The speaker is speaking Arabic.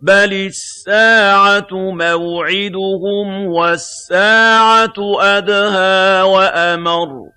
بَلِ السَّاعَةُ مَوْعِدُهُمْ وَالسَّاعَةُ أَدْهَىٰ وَأَمَرُّ